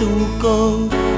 足够。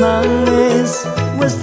Nangis wis